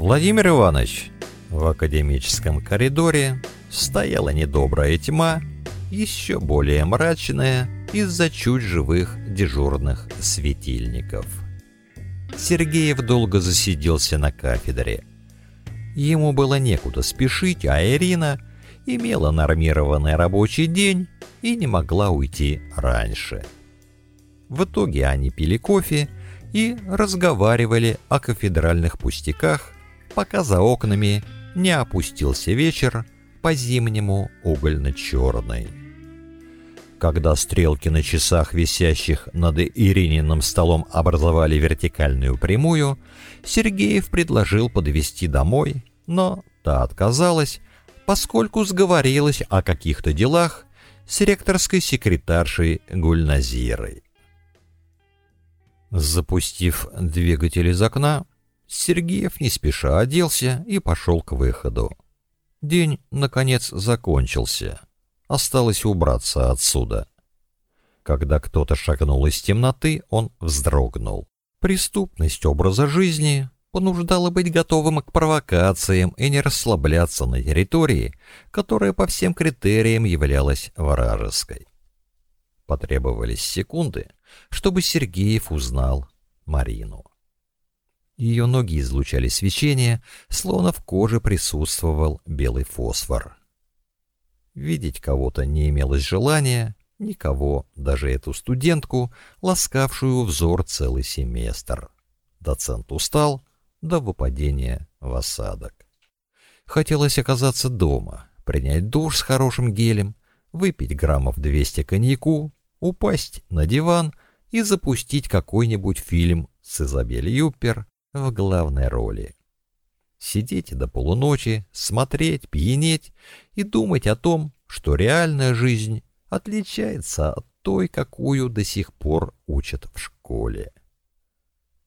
Владимир Иванович, в академическом коридоре стояла недобрая тьма, еще более мрачная из-за чуть живых дежурных светильников. Сергеев долго засиделся на кафедре. Ему было некуда спешить, а Ирина имела нормированный рабочий день и не могла уйти раньше. В итоге они пили кофе и разговаривали о кафедральных пустяках пока за окнами не опустился вечер по-зимнему угольно-черный. Когда стрелки на часах, висящих над Ирининым столом, образовали вертикальную прямую, Сергеев предложил подвезти домой, но та отказалась, поскольку сговорилась о каких-то делах с ректорской секретаршей Гульназирой. Запустив двигатель из окна, Сергеев не спеша оделся и пошел к выходу. День, наконец, закончился. Осталось убраться отсюда. Когда кто-то шагнул из темноты, он вздрогнул. Преступность образа жизни понуждала быть готовым к провокациям и не расслабляться на территории, которая по всем критериям являлась вражеской. Потребовались секунды, чтобы Сергеев узнал Марину ее ноги излучали свечение, словно в коже присутствовал белый фосфор. Видеть кого-то не имелось желания, никого, даже эту студентку, ласкавшую взор целый семестр. Доцент устал до выпадения в осадок. Хотелось оказаться дома, принять душ с хорошим гелем, выпить граммов 200 коньяку, упасть на диван и запустить какой-нибудь фильм с Изабель Юппер в главной роли. Сидеть до полуночи, смотреть, пьянеть и думать о том, что реальная жизнь отличается от той, какую до сих пор учат в школе.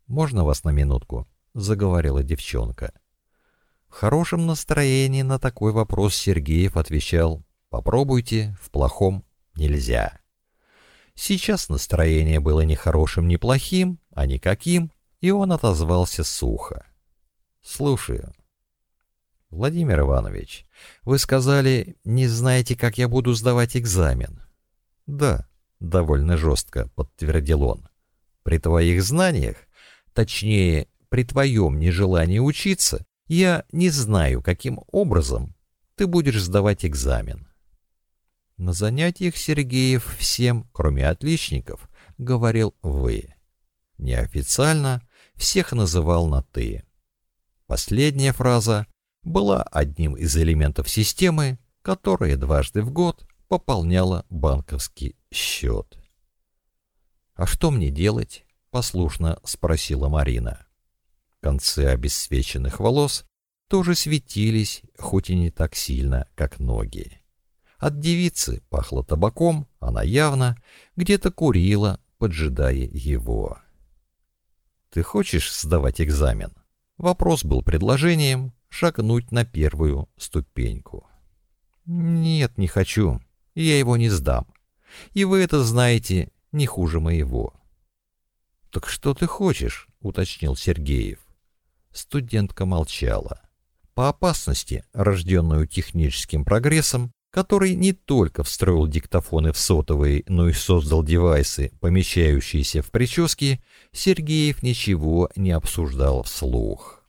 «Можно вас на минутку?» — заговорила девчонка. В хорошем настроении на такой вопрос Сергеев отвечал «Попробуйте, в плохом нельзя». Сейчас настроение было ни хорошим, ни плохим, а никаким, и он отозвался сухо. «Слушаю». «Владимир Иванович, вы сказали, не знаете, как я буду сдавать экзамен». «Да», — довольно жестко подтвердил он. «При твоих знаниях, точнее, при твоем нежелании учиться, я не знаю, каким образом ты будешь сдавать экзамен». На занятиях Сергеев всем, кроме отличников, говорил «вы». Неофициально всех называл на «ты». Последняя фраза была одним из элементов системы, которая дважды в год пополняла банковский счет. «А что мне делать?» — послушно спросила Марина. Концы обесцвеченных волос тоже светились, хоть и не так сильно, как ноги. От девицы пахло табаком, она явно где-то курила, поджидая его. Ты хочешь сдавать экзамен? Вопрос был предложением шагнуть на первую ступеньку. Нет, не хочу. Я его не сдам. И вы это знаете не хуже моего. Так что ты хочешь? уточнил Сергеев. Студентка молчала. По опасности, рожденную техническим прогрессом, который не только встроил диктофоны в сотовые, но и создал девайсы, помещающиеся в прически, Сергеев ничего не обсуждал вслух.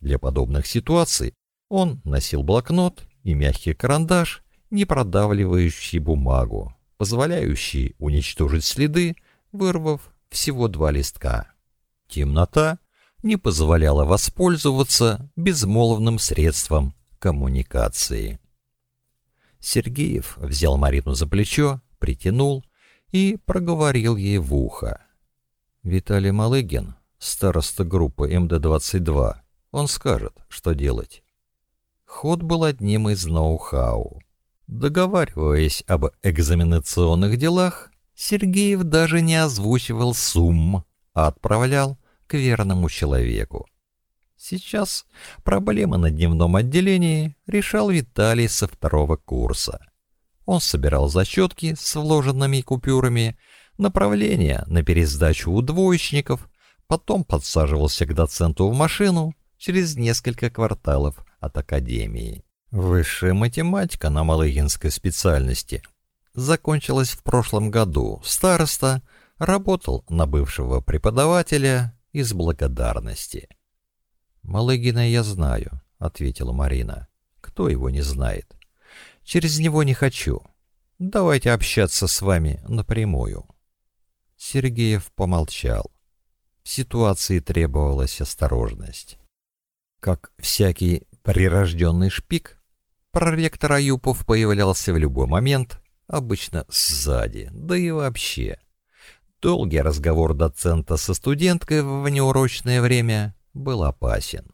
Для подобных ситуаций он носил блокнот и мягкий карандаш, не продавливающий бумагу, позволяющий уничтожить следы, вырвав всего два листка. Темнота не позволяла воспользоваться безмолвным средством коммуникации. Сергеев взял Марину за плечо, притянул и проговорил ей в ухо. «Виталий Малыгин, староста группы МД-22, он скажет, что делать». Ход был одним из ноу-хау. Договариваясь об экзаменационных делах, Сергеев даже не озвучивал сумм, а отправлял к верному человеку. Сейчас проблема на дневном отделении решал Виталий со второго курса. Он собирал зачетки с вложенными купюрами, направления на пересдачу у двоечников, потом подсаживался к доценту в машину через несколько кварталов от академии. Высшая математика на малыгинской специальности закончилась в прошлом году. Староста работал на бывшего преподавателя из благодарности – «Малыгина я знаю», — ответила Марина. «Кто его не знает?» «Через него не хочу. Давайте общаться с вами напрямую». Сергеев помолчал. В ситуации требовалась осторожность. Как всякий прирожденный шпик, проректор Аюпов появлялся в любой момент, обычно сзади, да и вообще. Долгий разговор доцента со студенткой в неурочное время был опасен.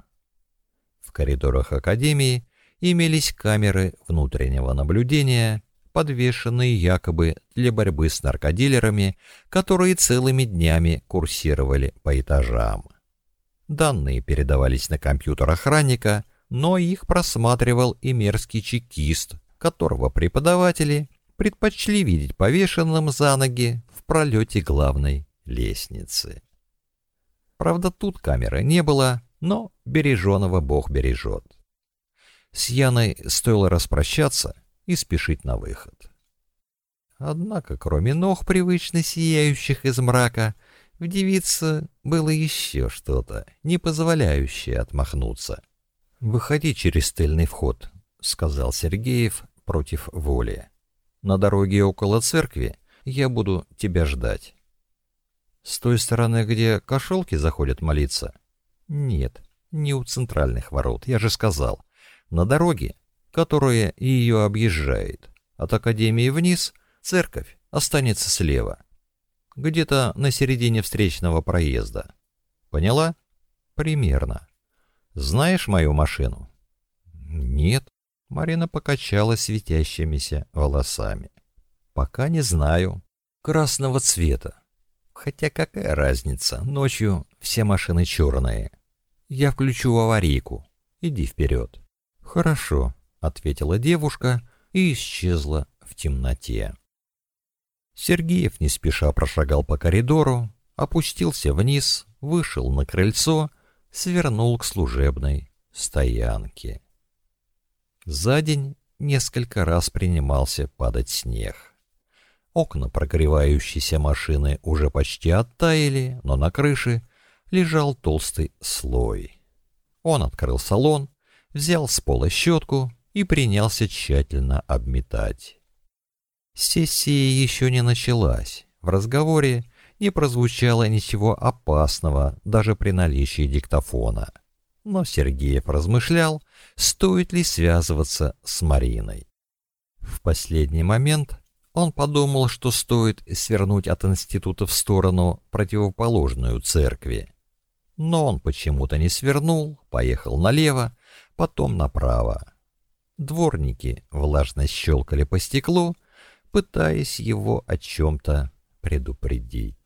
В коридорах Академии имелись камеры внутреннего наблюдения, подвешенные якобы для борьбы с наркодилерами, которые целыми днями курсировали по этажам. Данные передавались на компьютер охранника, но их просматривал и мерзкий чекист, которого преподаватели предпочли видеть повешенным за ноги в пролете главной лестницы. Правда, тут камеры не было, но береженого Бог бережет. С Яной стоило распрощаться и спешить на выход. Однако, кроме ног, привычно сияющих из мрака, в девице было еще что-то, не позволяющее отмахнуться. «Выходи через тыльный вход», — сказал Сергеев против воли. «На дороге около церкви я буду тебя ждать». С той стороны, где кошелки заходят молиться? Нет, не у центральных ворот, я же сказал. На дороге, которая ее объезжает. От Академии вниз церковь останется слева. Где-то на середине встречного проезда. Поняла? Примерно. Знаешь мою машину? Нет. Марина покачала светящимися волосами. Пока не знаю. Красного цвета. Хотя какая разница, ночью все машины черные. Я включу аварийку. Иди вперед. Хорошо, ответила девушка и исчезла в темноте. Сергеев не спеша прошагал по коридору, опустился вниз, вышел на крыльцо, свернул к служебной стоянке. За день несколько раз принимался падать снег. Окна, прогревающейся машины, уже почти оттаяли, но на крыше лежал толстый слой. Он открыл салон, взял с пола щетку и принялся тщательно обметать. Сессия еще не началась. В разговоре не прозвучало ничего опасного даже при наличии диктофона. Но Сергеев размышлял, стоит ли связываться с Мариной. В последний момент он подумал, что стоит свернуть от института в сторону противоположную церкви. Но он почему-то не свернул, поехал налево, потом направо. Дворники влажно щелкали по стеклу, пытаясь его о чем-то предупредить.